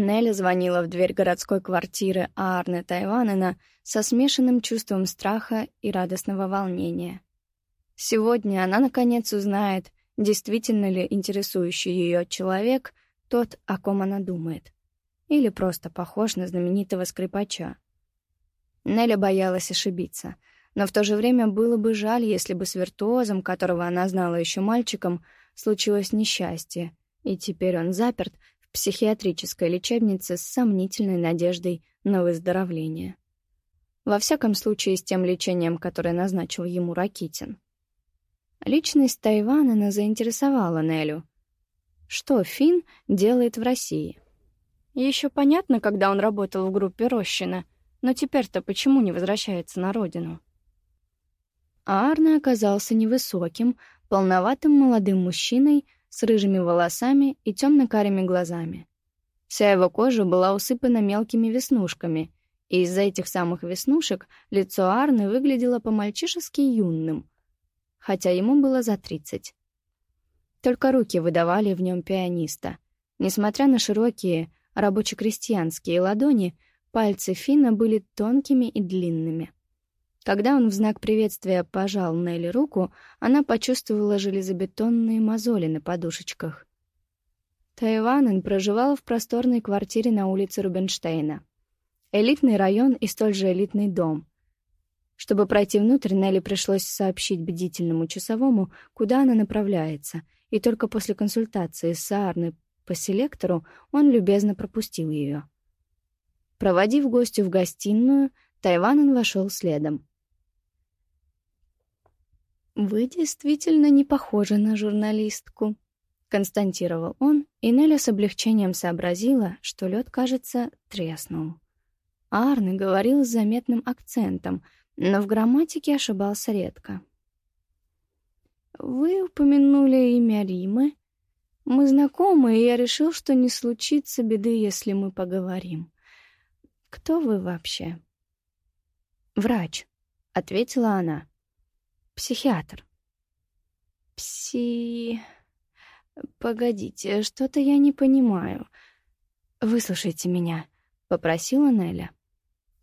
Нелли звонила в дверь городской квартиры Арны Тайванена со смешанным чувством страха и радостного волнения. Сегодня она, наконец, узнает, действительно ли интересующий ее человек тот, о ком она думает. Или просто похож на знаменитого скрипача. Нелли боялась ошибиться, но в то же время было бы жаль, если бы с виртуозом, которого она знала еще мальчиком, случилось несчастье, и теперь он заперт в психиатрической лечебнице с сомнительной надеждой на выздоровление. Во всяком случае, с тем лечением, которое назначил ему Ракитин. Личность Тайвана заинтересовала Нелю. Что Фин делает в России? Еще понятно, когда он работал в группе Рощина, но теперь-то почему не возвращается на родину? Арне оказался невысоким, полноватым молодым мужчиной с рыжими волосами и темно-карими глазами. Вся его кожа была усыпана мелкими веснушками, и из-за этих самых веснушек лицо Арны выглядело по-мальчишески юным, хотя ему было за тридцать. Только руки выдавали в нем пианиста. Несмотря на широкие рабоче-крестьянские ладони, пальцы Фина были тонкими и длинными. Когда он в знак приветствия пожал Нелли руку, она почувствовала железобетонные мозоли на подушечках. Тайванен проживал в просторной квартире на улице Рубинштейна. Элитный район и столь же элитный дом. Чтобы пройти внутрь, Нелли пришлось сообщить бдительному часовому, куда она направляется, и только после консультации с Саарной по селектору он любезно пропустил ее. Проводив гостю в гостиную, Тайванен вошел следом. «Вы действительно не похожи на журналистку», — констатировал он, и Неля с облегчением сообразила, что лед, кажется, треснул. Арне говорил с заметным акцентом — но в грамматике ошибался редко. «Вы упомянули имя Римы. Мы знакомы, и я решил, что не случится беды, если мы поговорим. Кто вы вообще?» «Врач», — ответила она. «Психиатр». «Пси...» «Погодите, что-то я не понимаю. Выслушайте меня», — попросила Неля.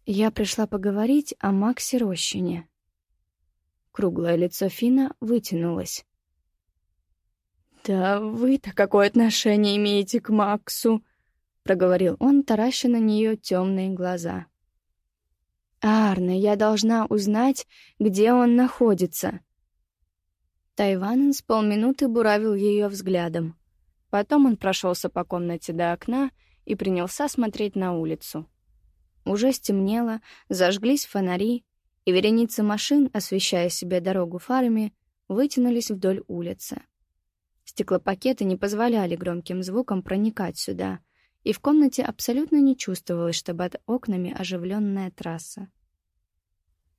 Я пришла поговорить о Максе Рощине. Круглое лицо Фина вытянулось. «Да вы-то какое отношение имеете к Максу?» — проговорил он, тараща на нее темные глаза. «Арне, я должна узнать, где он находится». Тайванен с полминуты буравил ее взглядом. Потом он прошелся по комнате до окна и принялся смотреть на улицу. Уже стемнело, зажглись фонари, и вереницы машин, освещая себе дорогу фарами, вытянулись вдоль улицы. Стеклопакеты не позволяли громким звукам проникать сюда, и в комнате абсолютно не чувствовалось, что под окнами оживленная трасса.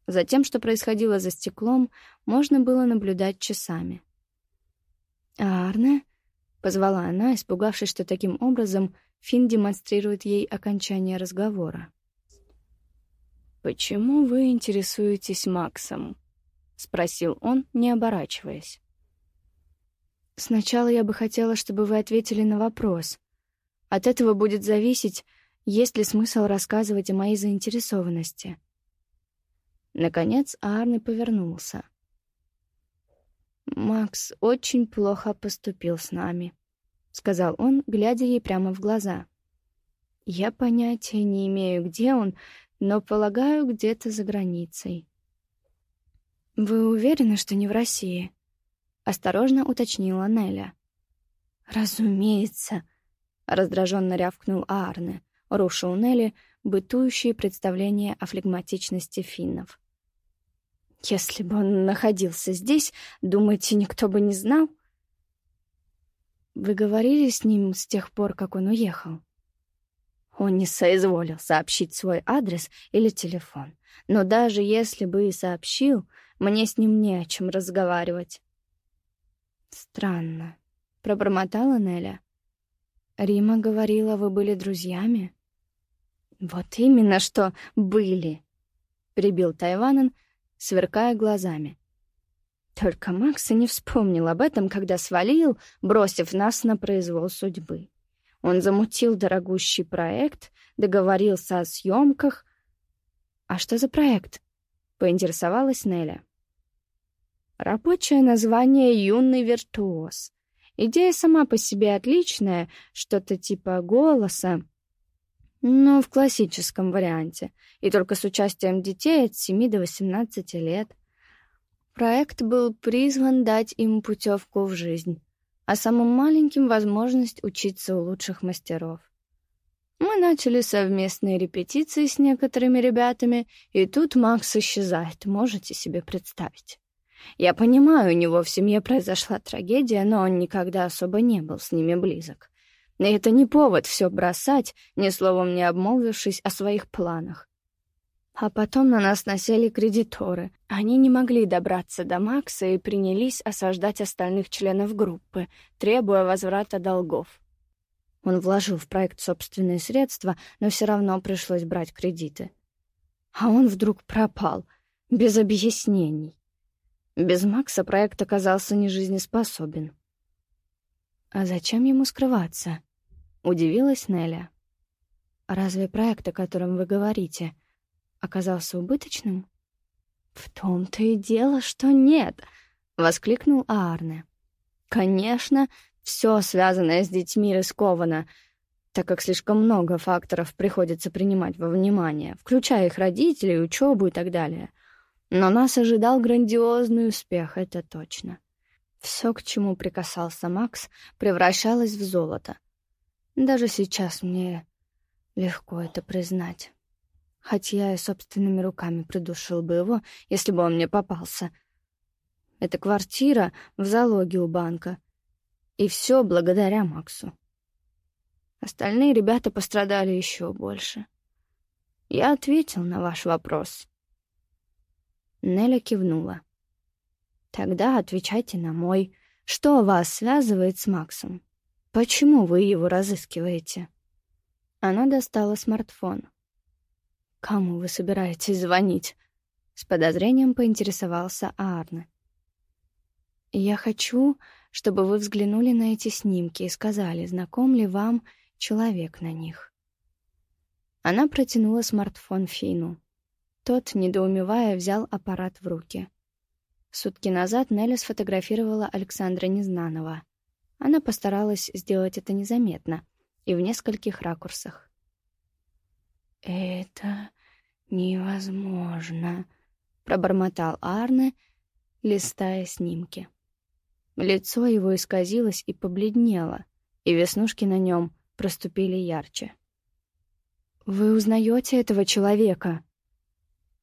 За тем, что происходило за стеклом, можно было наблюдать часами. «Арне?» — позвала она, испугавшись, что таким образом Финн демонстрирует ей окончание разговора. «Почему вы интересуетесь Максом?» — спросил он, не оборачиваясь. «Сначала я бы хотела, чтобы вы ответили на вопрос. От этого будет зависеть, есть ли смысл рассказывать о моей заинтересованности». Наконец Арни повернулся. «Макс очень плохо поступил с нами», — сказал он, глядя ей прямо в глаза. «Я понятия не имею, где он, но, полагаю, где-то за границей. «Вы уверены, что не в России?» — осторожно уточнила Неля. «Разумеется», — раздраженно рявкнул Арне, руша у Нелли бытующие представления о флегматичности финнов. «Если бы он находился здесь, думаете, никто бы не знал?» «Вы говорили с ним с тех пор, как он уехал?» Он не соизволил сообщить свой адрес или телефон. Но даже если бы и сообщил, мне с ним не о чем разговаривать. «Странно», — пробормотала Неля. «Рима говорила, вы были друзьями?» «Вот именно что были», — прибил Тайванен, сверкая глазами. Только Макс и не вспомнил об этом, когда свалил, бросив нас на произвол судьбы. Он замутил дорогущий проект, договорился о съемках. «А что за проект?» — поинтересовалась Неля. Рабочее название «Юный виртуоз». Идея сама по себе отличная, что-то типа голоса, но в классическом варианте, и только с участием детей от 7 до 18 лет. Проект был призван дать им путевку в жизнь, а самым маленьким — возможность учиться у лучших мастеров. Мы начали совместные репетиции с некоторыми ребятами, и тут Макс исчезает, можете себе представить. Я понимаю, у него в семье произошла трагедия, но он никогда особо не был с ними близок. И это не повод все бросать, ни словом не обмолвившись о своих планах. А потом на нас насели кредиторы. Они не могли добраться до Макса и принялись осаждать остальных членов группы, требуя возврата долгов. Он вложил в проект собственные средства, но все равно пришлось брать кредиты. А он вдруг пропал, без объяснений. Без Макса проект оказался нежизнеспособен. «А зачем ему скрываться?» — удивилась Неля. «Разве проект, о котором вы говорите, оказался убыточным?» «В том-то и дело, что нет!» — воскликнул Аарне. «Конечно, все связанное с детьми рискованно, так как слишком много факторов приходится принимать во внимание, включая их родителей, учебу и так далее. Но нас ожидал грандиозный успех, это точно. Все, к чему прикасался Макс, превращалось в золото. Даже сейчас мне легко это признать. Хоть я и собственными руками придушил бы его, если бы он мне попался. Это квартира в залоге у банка. И все благодаря Максу. Остальные ребята пострадали еще больше. Я ответил на ваш вопрос. Неля кивнула. «Тогда отвечайте на мой. Что вас связывает с Максом? Почему вы его разыскиваете?» Она достала смартфон. «Кому вы собираетесь звонить?» С подозрением поинтересовался Арне. «Я хочу, чтобы вы взглянули на эти снимки и сказали, знаком ли вам человек на них». Она протянула смартфон Фину. Тот, недоумевая, взял аппарат в руки. Сутки назад Нелли сфотографировала Александра Незнанова. Она постаралась сделать это незаметно и в нескольких ракурсах. «Это невозможно», — пробормотал Арне, листая снимки. Лицо его исказилось и побледнело, и веснушки на нем проступили ярче. «Вы узнаете этого человека?»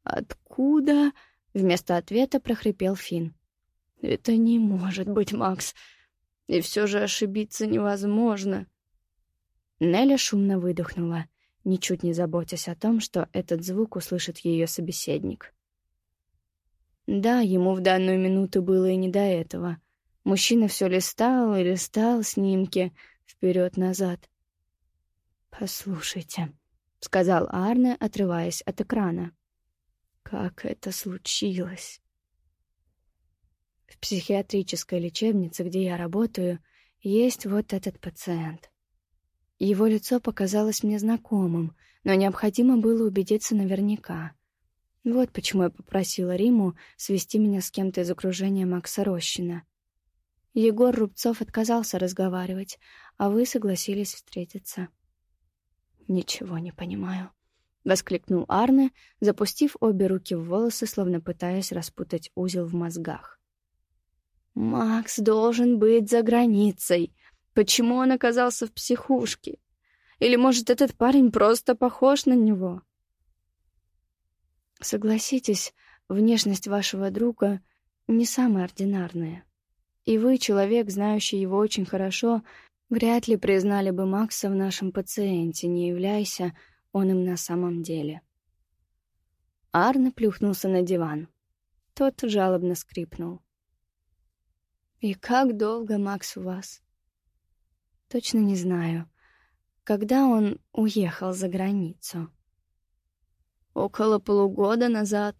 «Откуда?» — вместо ответа прохрипел Финн. «Это не может быть, Макс. И все же ошибиться невозможно». Неля шумно выдохнула, ничуть не заботясь о том, что этот звук услышит ее собеседник. Да, ему в данную минуту было и не до этого. Мужчина все листал и листал снимки вперед-назад. «Послушайте», — сказал Арне, отрываясь от экрана. Как это случилось? В психиатрической лечебнице, где я работаю, есть вот этот пациент. Его лицо показалось мне знакомым, но необходимо было убедиться наверняка. Вот почему я попросила Риму свести меня с кем-то из окружения Макса Рощина. Егор Рубцов отказался разговаривать, а вы согласились встретиться. Ничего не понимаю. — воскликнул Арне, запустив обе руки в волосы, словно пытаясь распутать узел в мозгах. «Макс должен быть за границей. Почему он оказался в психушке? Или, может, этот парень просто похож на него?» «Согласитесь, внешность вашего друга не самая ординарная. И вы, человек, знающий его очень хорошо, вряд ли признали бы Макса в нашем пациенте, не являясь он им на самом деле. Арне плюхнулся на диван. Тот жалобно скрипнул. «И как долго Макс у вас?» «Точно не знаю. Когда он уехал за границу?» «Около полугода назад».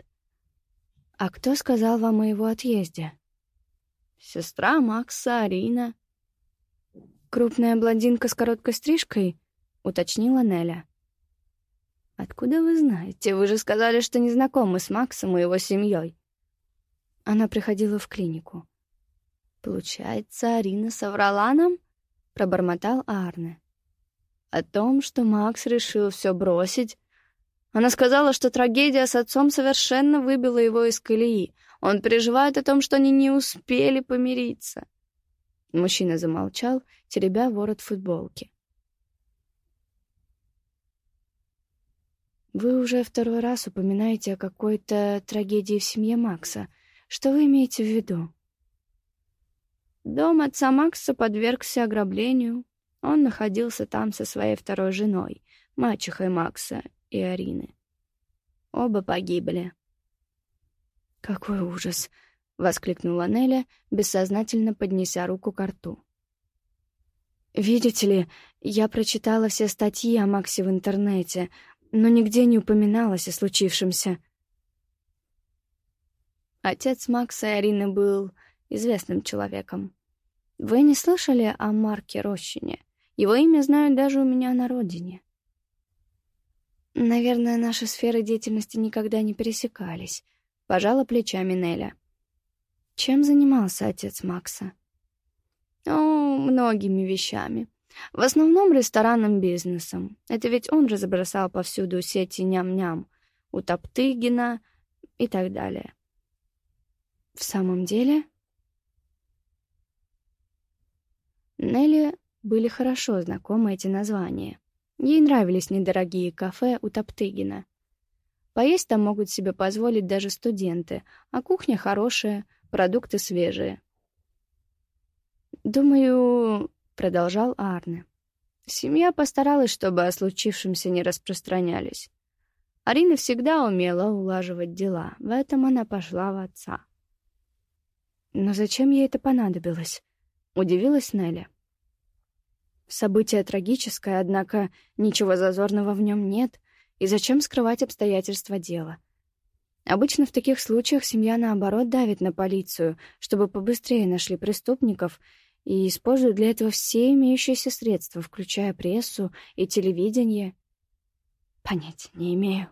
«А кто сказал вам о его отъезде?» «Сестра Макса, Арина». «Крупная блондинка с короткой стрижкой?» — уточнила Неля. «Откуда вы знаете? Вы же сказали, что не знакомы с Максом и его семьей». Она приходила в клинику. «Получается, Арина соврала нам?» — пробормотал Арне. «О том, что Макс решил все бросить. Она сказала, что трагедия с отцом совершенно выбила его из колеи. Он переживает о том, что они не успели помириться». Мужчина замолчал, теребя ворот футболки. Вы уже второй раз упоминаете о какой-то трагедии в семье Макса. Что вы имеете в виду? Дом отца Макса подвергся ограблению. Он находился там со своей второй женой, мачехой Макса и Арины. Оба погибли. «Какой ужас!» — воскликнула Неля, бессознательно поднеся руку к рту. «Видите ли, я прочитала все статьи о Максе в интернете но нигде не упоминалось о случившемся. Отец Макса и Арины был известным человеком. Вы не слышали о Марке Рощине? Его имя знают даже у меня на родине. Наверное, наши сферы деятельности никогда не пересекались. Пожала плечами Неля. Чем занимался отец Макса? О, многими вещами. В основном ресторанным бизнесом. Это ведь он разбросал повсюду сети ням-ням, у Топтыгина и так далее. В самом деле... Нелли были хорошо знакомы эти названия. Ей нравились недорогие кафе у Топтыгина. Поесть там могут себе позволить даже студенты, а кухня хорошая, продукты свежие. Думаю, — продолжал Арне. Семья постаралась, чтобы о случившемся не распространялись. Арина всегда умела улаживать дела, в этом она пошла в отца. «Но зачем ей это понадобилось?» — удивилась Нелли. Событие трагическое, однако ничего зазорного в нем нет, и зачем скрывать обстоятельства дела? Обычно в таких случаях семья, наоборот, давит на полицию, чтобы побыстрее нашли преступников и используют для этого все имеющиеся средства, включая прессу и телевидение. Понятия не имею.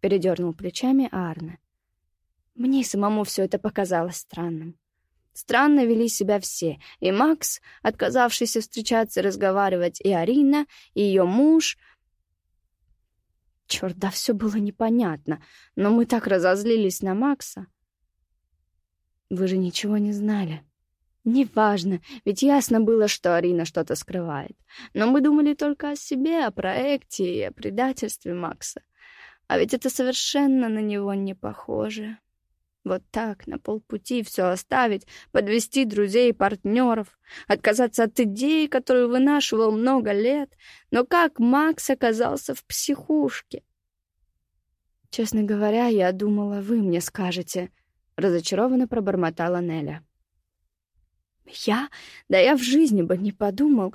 Передернул плечами Арне. Мне самому все это показалось странным. Странно вели себя все. И Макс, отказавшийся встречаться и разговаривать, и Арина, и ее муж. Черт, да все было непонятно. Но мы так разозлились на Макса. Вы же ничего не знали. Неважно, ведь ясно было, что Арина что-то скрывает. Но мы думали только о себе, о проекте и о предательстве Макса. А ведь это совершенно на него не похоже. Вот так, на полпути все оставить, подвести друзей и партнеров, отказаться от идеи, которую вынашивал много лет. Но как Макс оказался в психушке? Честно говоря, я думала, вы мне скажете, разочарованно пробормотала Неля. Я? Да я в жизни бы не подумал.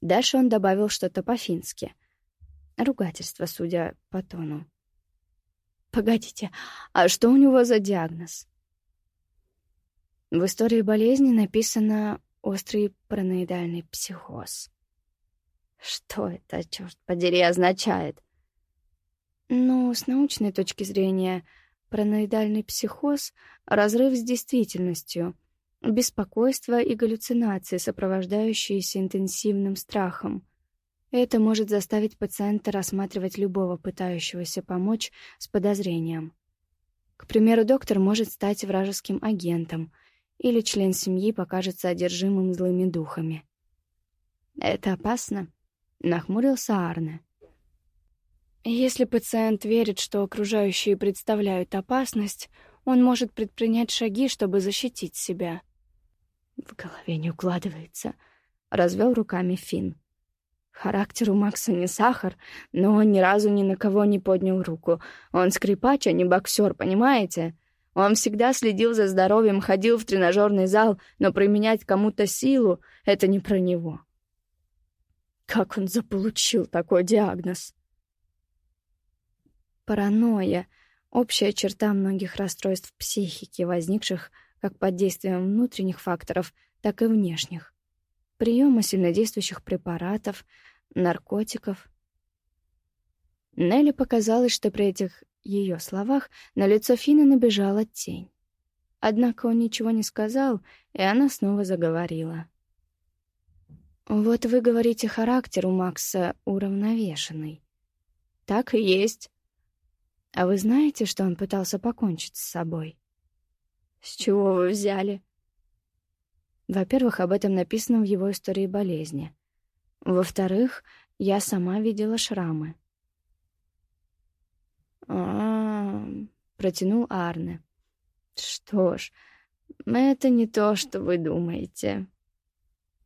Дальше он добавил что-то по-фински. Ругательство, судя по тону. Погодите, а что у него за диагноз? В истории болезни написано «острый параноидальный психоз». Что это, черт подери, означает? Ну, с научной точки зрения, параноидальный психоз — разрыв с действительностью — беспокойство и галлюцинации, сопровождающиеся интенсивным страхом. Это может заставить пациента рассматривать любого пытающегося помочь с подозрением. К примеру, доктор может стать вражеским агентом, или член семьи покажется одержимым злыми духами. «Это опасно?» — нахмурился Арне. Если пациент верит, что окружающие представляют опасность, он может предпринять шаги, чтобы защитить себя. В голове не укладывается. Развел руками Финн. Характер у Макса не сахар, но он ни разу ни на кого не поднял руку. Он скрипач, а не боксер, понимаете? Он всегда следил за здоровьем, ходил в тренажерный зал, но применять кому-то силу — это не про него. Как он заполучил такой диагноз? Паранойя — общая черта многих расстройств психики, возникших как под действием внутренних факторов, так и внешних. приема сильнодействующих препаратов, наркотиков. Нелли показалось, что при этих ее словах на лицо Фины набежала тень. Однако он ничего не сказал, и она снова заговорила. «Вот вы говорите, характер у Макса уравновешенный. Так и есть. А вы знаете, что он пытался покончить с собой?» «С чего вы взяли?» Во-первых, об этом написано в его истории болезни. Во-вторых, я сама видела шрамы. а, -а, -а протянул Арне. «Что ж, это не то, что вы думаете».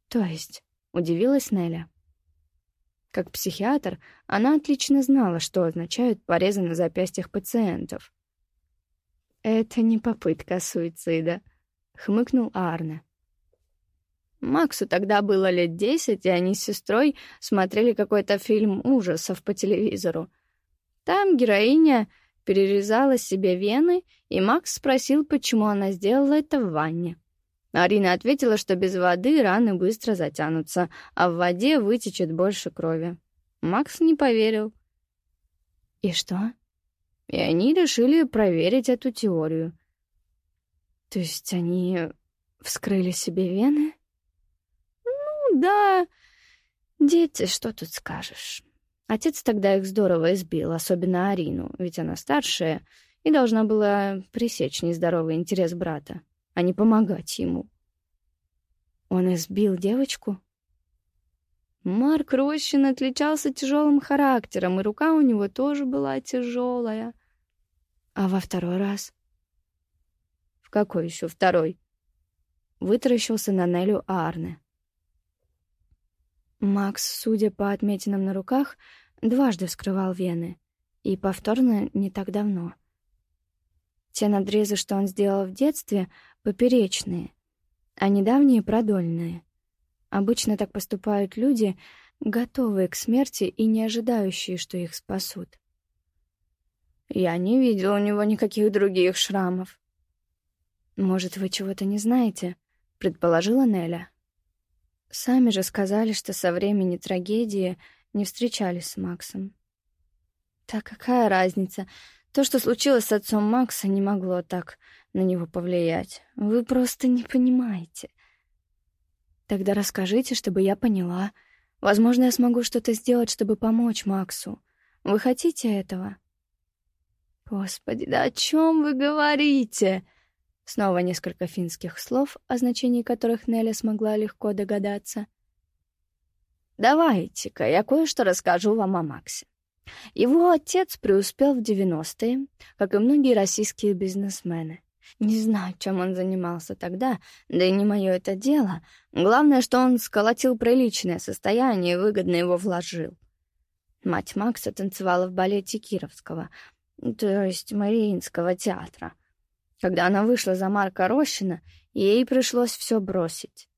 «То есть?» — удивилась Неля. Как психиатр, она отлично знала, что означают порезы на запястьях пациентов. «Это не попытка суицида», — хмыкнул Арне. Максу тогда было лет десять, и они с сестрой смотрели какой-то фильм ужасов по телевизору. Там героиня перерезала себе вены, и Макс спросил, почему она сделала это в ванне. Арина ответила, что без воды раны быстро затянутся, а в воде вытечет больше крови. Макс не поверил. И что? И они решили проверить эту теорию. То есть они вскрыли себе вены? да, дети, что тут скажешь. Отец тогда их здорово избил, особенно Арину, ведь она старшая и должна была пресечь нездоровый интерес брата, а не помогать ему. Он избил девочку? Марк Рощин отличался тяжелым характером, и рука у него тоже была тяжелая. А во второй раз? В какой еще второй? Вытаращился на Нелю Арне. Макс, судя по отметинам на руках, дважды вскрывал вены, и повторно не так давно. Те надрезы, что он сделал в детстве, поперечные, а недавние — продольные. Обычно так поступают люди, готовые к смерти и не ожидающие, что их спасут. Я не видел у него никаких других шрамов. «Может, вы чего-то не знаете?» — предположила Неля. Сами же сказали, что со времени трагедии не встречались с Максом. Так какая разница? То, что случилось с отцом Макса, не могло так на него повлиять. Вы просто не понимаете. Тогда расскажите, чтобы я поняла. Возможно, я смогу что-то сделать, чтобы помочь Максу. Вы хотите этого? Господи, да о чем вы говорите? Снова несколько финских слов, о значении которых Неля смогла легко догадаться. «Давайте-ка я кое-что расскажу вам о Максе. Его отец преуспел в 90-е, как и многие российские бизнесмены. Не знаю, чем он занимался тогда, да и не мое это дело. Главное, что он сколотил приличное состояние и выгодно его вложил. Мать Макса танцевала в балете Кировского, то есть Мариинского театра. Когда она вышла за Марка Рощина, ей пришлось все бросить.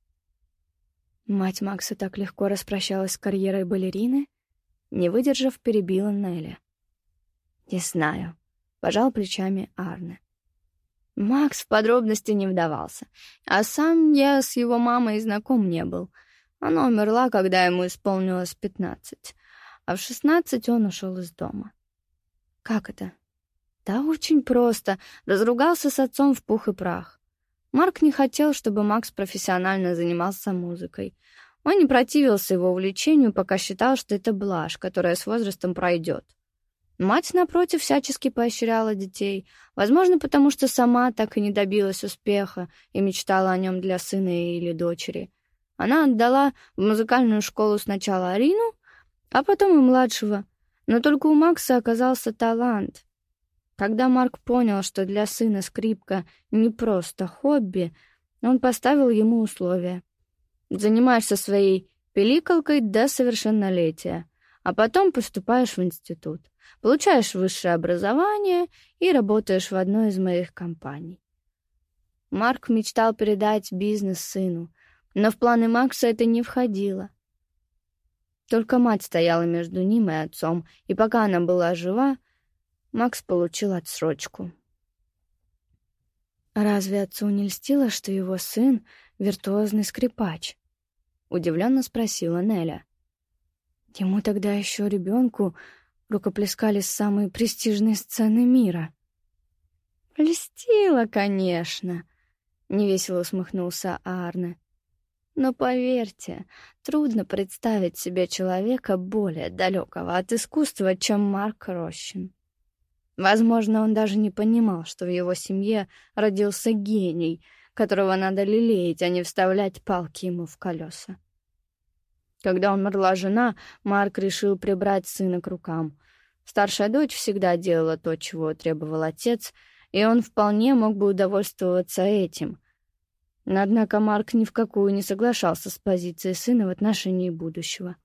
Мать Макса так легко распрощалась с карьерой балерины, не выдержав, перебила Нелли. «Не знаю», — пожал плечами Арне. Макс в подробности не вдавался, а сам я с его мамой знаком не был. Она умерла, когда ему исполнилось пятнадцать, а в шестнадцать он ушел из дома. «Как это?» Да очень просто. Разругался с отцом в пух и прах. Марк не хотел, чтобы Макс профессионально занимался музыкой. Он не противился его увлечению, пока считал, что это блажь, которая с возрастом пройдет. Мать, напротив, всячески поощряла детей, возможно, потому что сама так и не добилась успеха и мечтала о нем для сына или дочери. Она отдала в музыкальную школу сначала Арину, а потом и младшего. Но только у Макса оказался талант, когда Марк понял, что для сына скрипка не просто хобби, он поставил ему условия. Занимаешься своей пиликалкой до совершеннолетия, а потом поступаешь в институт, получаешь высшее образование и работаешь в одной из моих компаний. Марк мечтал передать бизнес сыну, но в планы Макса это не входило. Только мать стояла между ним и отцом, и пока она была жива, Макс получил отсрочку. Разве отцу не льстило, что его сын — виртуозный скрипач? удивленно спросила Неля. Ему тогда еще ребенку рукоплескали с самой престижной сцены мира. «Льстила, конечно», — невесело усмехнулся Арне. «Но поверьте, трудно представить себе человека более далекого от искусства, чем Марк Рощин. Возможно, он даже не понимал, что в его семье родился гений, которого надо лелеять, а не вставлять палки ему в колеса. Когда умерла жена, Марк решил прибрать сына к рукам. Старшая дочь всегда делала то, чего требовал отец, и он вполне мог бы удовольствоваться этим. Однако Марк ни в какую не соглашался с позицией сына в отношении будущего.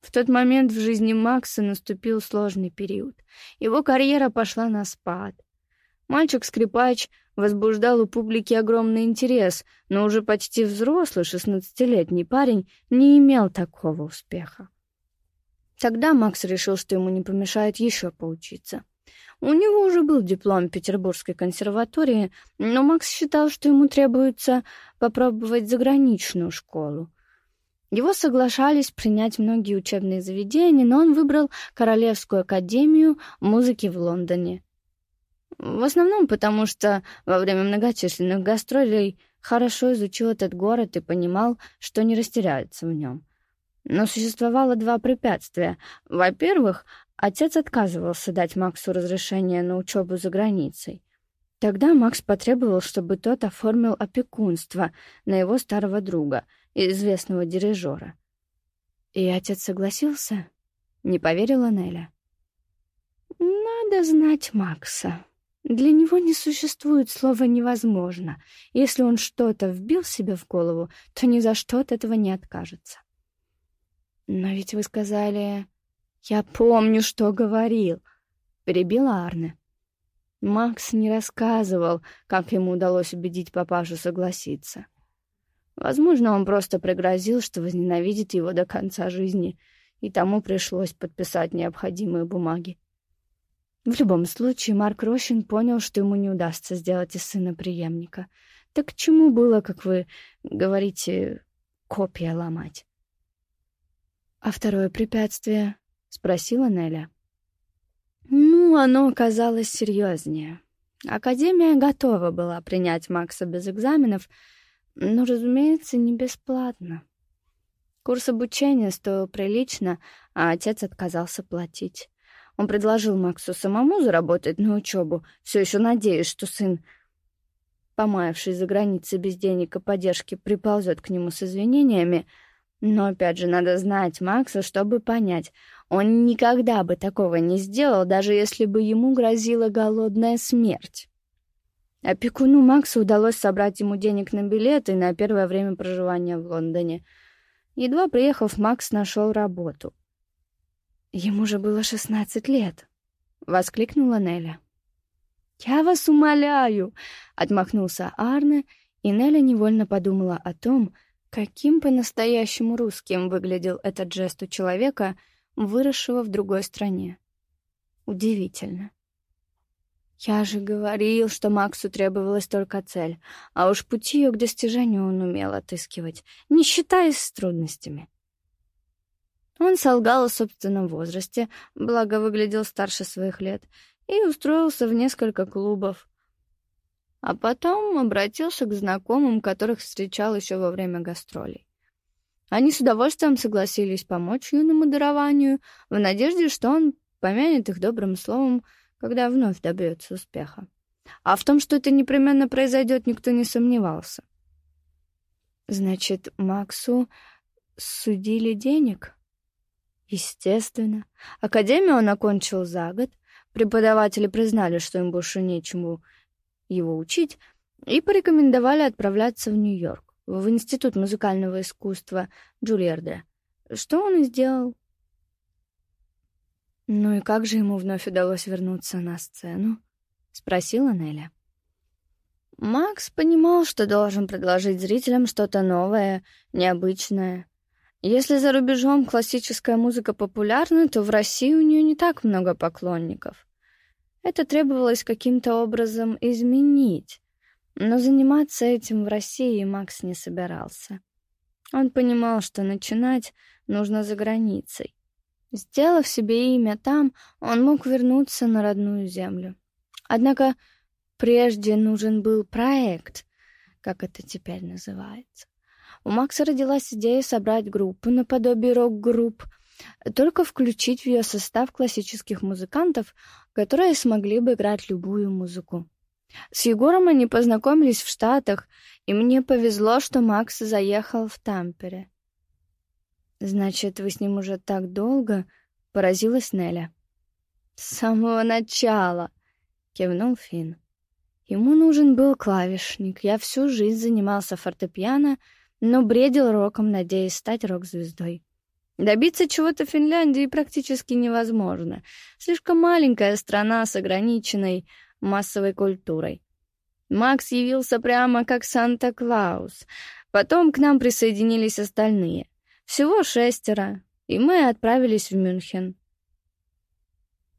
В тот момент в жизни Макса наступил сложный период. Его карьера пошла на спад. Мальчик-скрипач возбуждал у публики огромный интерес, но уже почти взрослый шестнадцатилетний парень не имел такого успеха. Тогда Макс решил, что ему не помешает еще поучиться. У него уже был диплом Петербургской консерватории, но Макс считал, что ему требуется попробовать заграничную школу. Его соглашались принять многие учебные заведения, но он выбрал Королевскую академию музыки в Лондоне. В основном потому, что во время многочисленных гастролей хорошо изучил этот город и понимал, что не растеряется в нем. Но существовало два препятствия. Во-первых, отец отказывался дать Максу разрешение на учебу за границей. Тогда Макс потребовал, чтобы тот оформил опекунство на его старого друга, известного дирижера. И отец согласился? Не поверила Неля. Надо знать Макса. Для него не существует слова невозможно. Если он что-то вбил себе в голову, то ни за что от этого не откажется. Но ведь вы сказали... Я помню, что говорил, перебила Арне. Макс не рассказывал, как ему удалось убедить папашу согласиться. Возможно, он просто пригрозил, что возненавидит его до конца жизни, и тому пришлось подписать необходимые бумаги. В любом случае, Марк Рощин понял, что ему не удастся сделать из сына преемника. Так к чему было, как вы говорите, копия ломать? «А второе препятствие?» — спросила Неля. Ну, оно оказалось серьезнее. Академия готова была принять Макса без экзаменов, но, разумеется, не бесплатно. Курс обучения стоил прилично, а отец отказался платить. Он предложил Максу самому заработать на учебу, все еще надеясь, что сын, помаявший за границей без денег и поддержки, приползет к нему с извинениями — но опять же, надо знать Макса, чтобы понять. Он никогда бы такого не сделал, даже если бы ему грозила голодная смерть. Опекуну Макса удалось собрать ему денег на билеты на первое время проживания в Лондоне. Едва приехав, Макс нашел работу. Ему же было шестнадцать лет, воскликнула Неля. Я вас умоляю, отмахнулся Арне, и Неля невольно подумала о том, Каким по-настоящему русским выглядел этот жест у человека, выросшего в другой стране. Удивительно. Я же говорил, что Максу требовалась только цель, а уж пути ее к достижению он умел отыскивать, не считаясь с трудностями. Он солгал о собственном возрасте, благо выглядел старше своих лет, и устроился в несколько клубов, а потом обратился к знакомым, которых встречал еще во время гастролей. Они с удовольствием согласились помочь юному дарованию, в надежде, что он помянет их добрым словом, когда вновь добьется успеха. А в том, что это непременно произойдет, никто не сомневался. Значит, Максу судили денег? Естественно. Академию он окончил за год. Преподаватели признали, что им больше нечему его учить, и порекомендовали отправляться в Нью-Йорк, в Институт музыкального искусства Джульерде, что он и сделал. «Ну и как же ему вновь удалось вернуться на сцену?» — спросила Неля. Макс понимал, что должен предложить зрителям что-то новое, необычное. Если за рубежом классическая музыка популярна, то в России у нее не так много поклонников. Это требовалось каким-то образом изменить, но заниматься этим в России Макс не собирался. Он понимал, что начинать нужно за границей. Сделав себе имя там, он мог вернуться на родную землю. Однако прежде нужен был проект, как это теперь называется. У Макса родилась идея собрать группу наподобие рок-групп, только включить в ее состав классических музыкантов, которые смогли бы играть любую музыку. С Егором они познакомились в Штатах, и мне повезло, что Макс заехал в Тампере. «Значит, вы с ним уже так долго?» — поразилась Неля. «С самого начала!» — кивнул Финн. Ему нужен был клавишник. Я всю жизнь занимался фортепиано, но бредил роком, надеясь стать рок-звездой. Добиться чего-то в Финляндии практически невозможно. Слишком маленькая страна с ограниченной массовой культурой. Макс явился прямо как Санта-Клаус. Потом к нам присоединились остальные. Всего шестеро, и мы отправились в Мюнхен.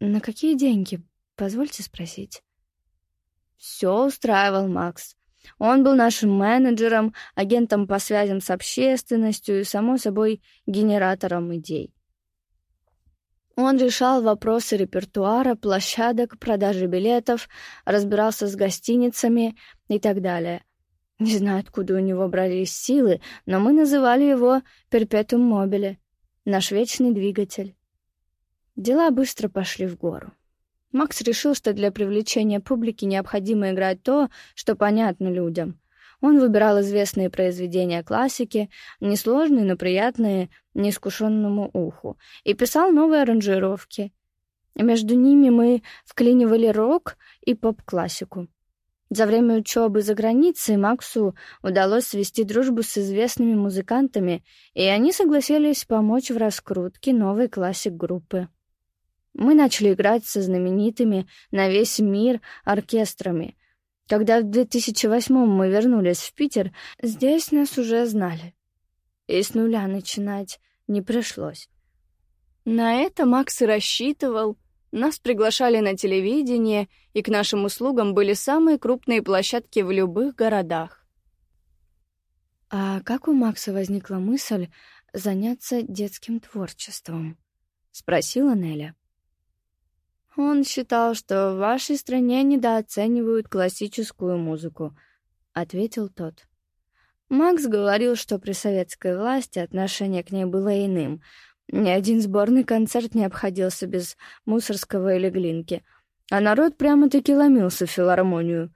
«На какие деньги? Позвольте спросить». Все устраивал Макс. Он был нашим менеджером, агентом по связям с общественностью и, само собой, генератором идей. Он решал вопросы репертуара, площадок, продажи билетов, разбирался с гостиницами и так далее. Не знаю, откуда у него брались силы, но мы называли его «перпетум мобиле» — наш вечный двигатель. Дела быстро пошли в гору. Макс решил, что для привлечения публики необходимо играть то, что понятно людям. Он выбирал известные произведения классики, несложные, но приятные неискушенному уху, и писал новые аранжировки. Между ними мы вклинивали рок и поп-классику. За время учебы за границей Максу удалось свести дружбу с известными музыкантами, и они согласились помочь в раскрутке новой классик группы. Мы начали играть со знаменитыми на весь мир оркестрами. Когда в 2008 мы вернулись в Питер, здесь нас уже знали. И с нуля начинать не пришлось. На это Макс и рассчитывал. Нас приглашали на телевидение, и к нашим услугам были самые крупные площадки в любых городах. «А как у Макса возникла мысль заняться детским творчеством?» — спросила Неля. Он считал, что в вашей стране недооценивают классическую музыку, ответил тот. Макс говорил, что при советской власти отношение к ней было иным. Ни один сборный концерт не обходился без мусорского или глинки, а народ прямо-таки ломился в филармонию.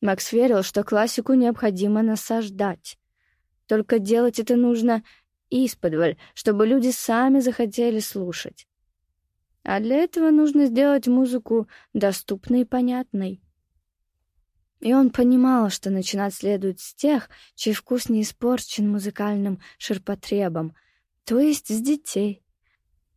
Макс верил, что классику необходимо насаждать. Только делать это нужно исподволь, чтобы люди сами захотели слушать. А для этого нужно сделать музыку доступной и понятной. И он понимал, что начинать следует с тех, чей вкус не испорчен музыкальным ширпотребом, то есть с детей.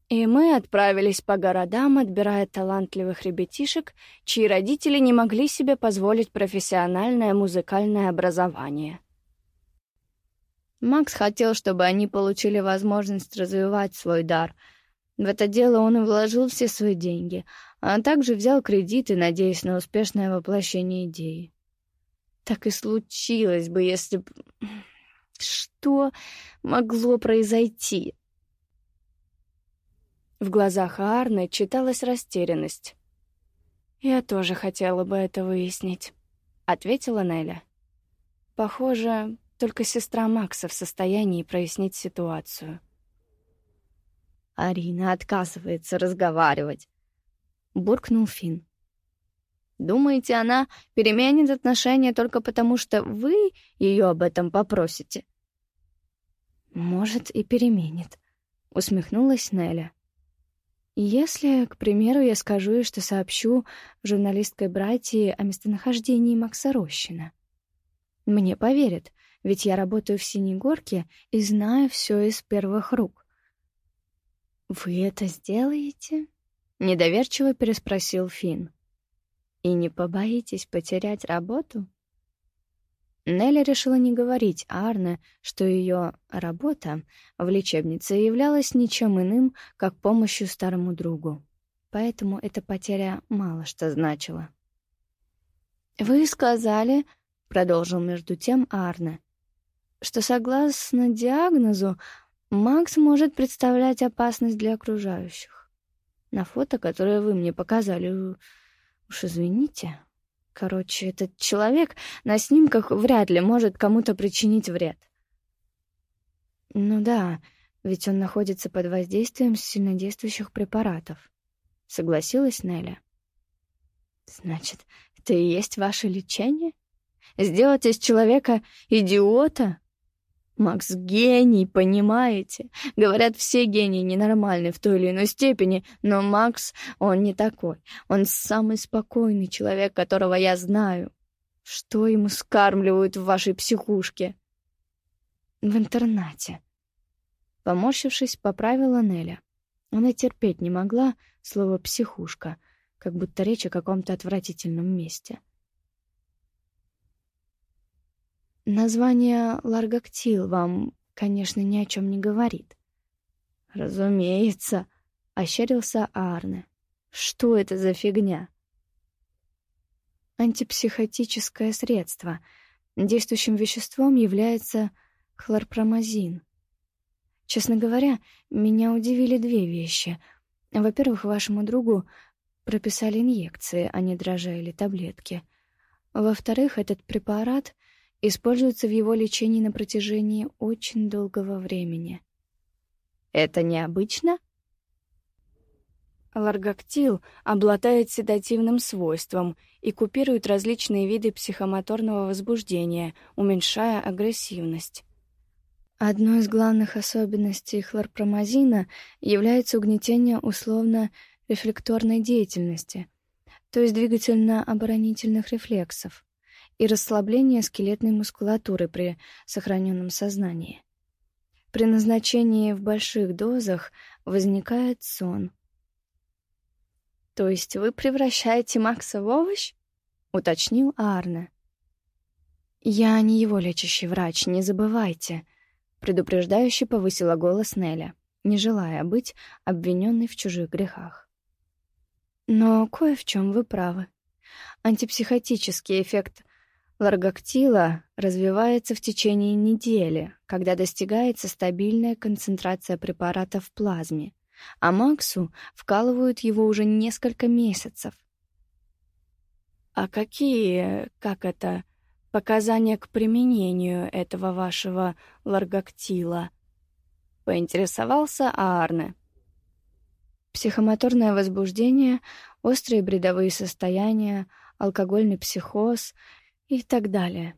И мы отправились по городам, отбирая талантливых ребятишек, чьи родители не могли себе позволить профессиональное музыкальное образование. Макс хотел, чтобы они получили возможность развивать свой дар — в это дело он и вложил все свои деньги, а также взял кредиты, надеясь на успешное воплощение идеи. Так и случилось бы, если бы... Что могло произойти? В глазах Арны читалась растерянность. «Я тоже хотела бы это выяснить», — ответила Неля. «Похоже, только сестра Макса в состоянии прояснить ситуацию». Арина отказывается разговаривать. Буркнул Фин. Думаете, она переменит отношения только потому, что вы ее об этом попросите? Может, и переменит, усмехнулась Неля. Если, к примеру, я скажу ей, что сообщу журналисткой братьи о местонахождении Макса Рощина. Мне поверят, ведь я работаю в Синей Горке и знаю все из первых рук. «Вы это сделаете?» — недоверчиво переспросил Финн. «И не побоитесь потерять работу?» Нелли решила не говорить Арне, что ее работа в лечебнице являлась ничем иным, как помощью старому другу. Поэтому эта потеря мало что значила. «Вы сказали», — продолжил между тем Арне, что согласно диагнозу Макс может представлять опасность для окружающих. На фото, которое вы мне показали, уж извините. Короче, этот человек на снимках вряд ли может кому-то причинить вред. Ну да, ведь он находится под воздействием сильнодействующих препаратов. Согласилась Неля. Значит, это и есть ваше лечение? Сделать из человека идиота? Макс гений, понимаете? Говорят, все гении ненормальны в той или иной степени, но Макс, он не такой. Он самый спокойный человек, которого я знаю. Что ему скармливают в вашей психушке? В интернате. Поморщившись, поправила Неля. Она терпеть не могла слово «психушка», как будто речь о каком-то отвратительном месте. — Название Ларгактил вам, конечно, ни о чем не говорит. Разумеется, ощерился Арне. Что это за фигня? Антипсихотическое средство. Действующим веществом является хлорпромазин. Честно говоря, меня удивили две вещи. Во-первых, вашему другу прописали инъекции, а не дрожжи или таблетки. Во-вторых, этот препарат используется в его лечении на протяжении очень долгого времени. Это необычно? Ларгактил обладает седативным свойством и купирует различные виды психомоторного возбуждения, уменьшая агрессивность. Одной из главных особенностей хлорпромазина является угнетение условно-рефлекторной деятельности, то есть двигательно-оборонительных рефлексов и расслабление скелетной мускулатуры при сохраненном сознании. При назначении в больших дозах возникает сон. «То есть вы превращаете Макса в овощ?» — уточнил Арне. «Я не его лечащий врач, не забывайте», — предупреждающе повысила голос Неля, не желая быть обвиненной в чужих грехах. «Но кое в чем вы правы. Антипсихотический эффект Ларгактила развивается в течение недели, когда достигается стабильная концентрация препарата в плазме, а Максу вкалывают его уже несколько месяцев. А какие, как это, показания к применению этого вашего ларгактила? Поинтересовался Арне. Психомоторное возбуждение, острые бредовые состояния, алкогольный психоз — и так далее.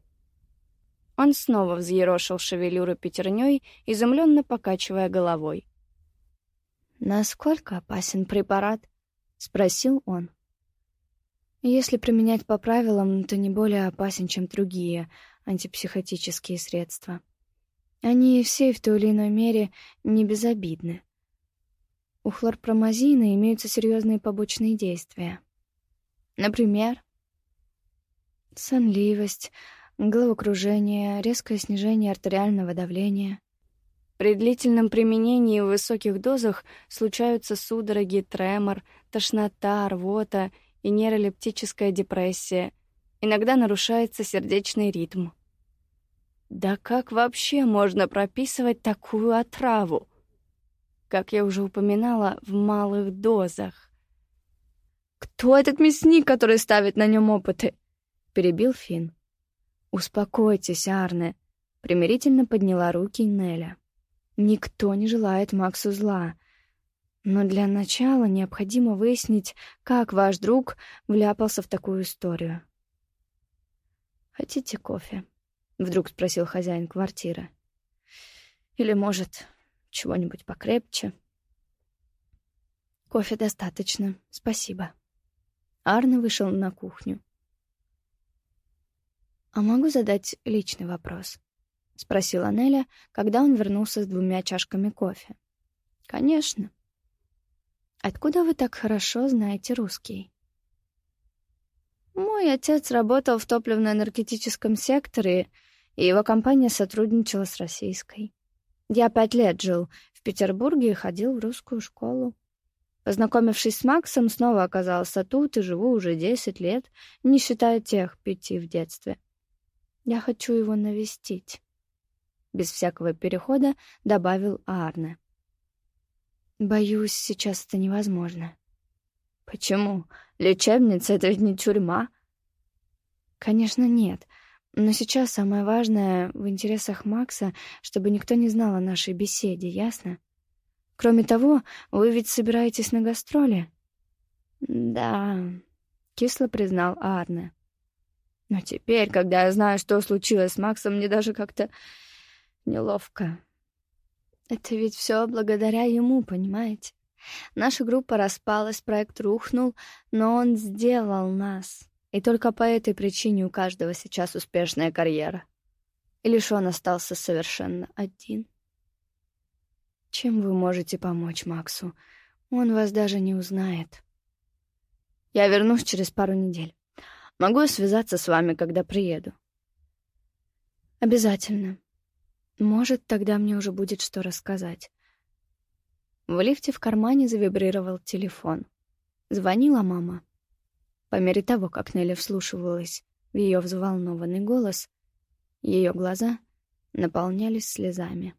Он снова взъерошил шевелюру пятерней, изумленно покачивая головой. «Насколько опасен препарат?» — спросил он. «Если применять по правилам, то не более опасен, чем другие антипсихотические средства. Они все в той или иной мере не безобидны. У хлорпромазина имеются серьезные побочные действия. Например, сонливость, головокружение, резкое снижение артериального давления. При длительном применении в высоких дозах случаются судороги, тремор, тошнота, рвота и нейролептическая депрессия. Иногда нарушается сердечный ритм. Да как вообще можно прописывать такую отраву? Как я уже упоминала, в малых дозах. Кто этот мясник, который ставит на нем опыты? — перебил Финн. «Успокойтесь, Арне», — примирительно подняла руки Неля. «Никто не желает Максу зла. Но для начала необходимо выяснить, как ваш друг вляпался в такую историю». «Хотите кофе?» — вдруг спросил хозяин квартиры. «Или, может, чего-нибудь покрепче?» «Кофе достаточно, спасибо». Арне вышел на кухню. «А могу задать личный вопрос?» — спросила Неля, когда он вернулся с двумя чашками кофе. «Конечно». «Откуда вы так хорошо знаете русский?» «Мой отец работал в топливно-энергетическом секторе, и его компания сотрудничала с российской. Я пять лет жил в Петербурге и ходил в русскую школу. Познакомившись с Максом, снова оказался тут и живу уже десять лет, не считая тех пяти в детстве. Я хочу его навестить. без всякого перехода добавил Арне. «Боюсь, сейчас это невозможно». «Почему? Лечебница — это ведь не тюрьма». «Конечно, нет. Но сейчас самое важное в интересах Макса, чтобы никто не знал о нашей беседе, ясно? Кроме того, вы ведь собираетесь на гастроли?» «Да», — кисло признал Арне. «Но теперь, когда я знаю, что случилось с Максом, мне даже как-то неловко. Это ведь все благодаря ему, понимаете? Наша группа распалась, проект рухнул, но он сделал нас. И только по этой причине у каждого сейчас успешная карьера. И лишь он остался совершенно один. Чем вы можете помочь Максу? Он вас даже не узнает. Я вернусь через пару недель. Могу связаться с вами, когда приеду. Обязательно. Может, тогда мне уже будет что рассказать. В лифте в кармане завибрировал телефон. Звонила мама. По мере того, как Нелли вслушивалась в ее взволнованный голос, ее глаза наполнялись слезами.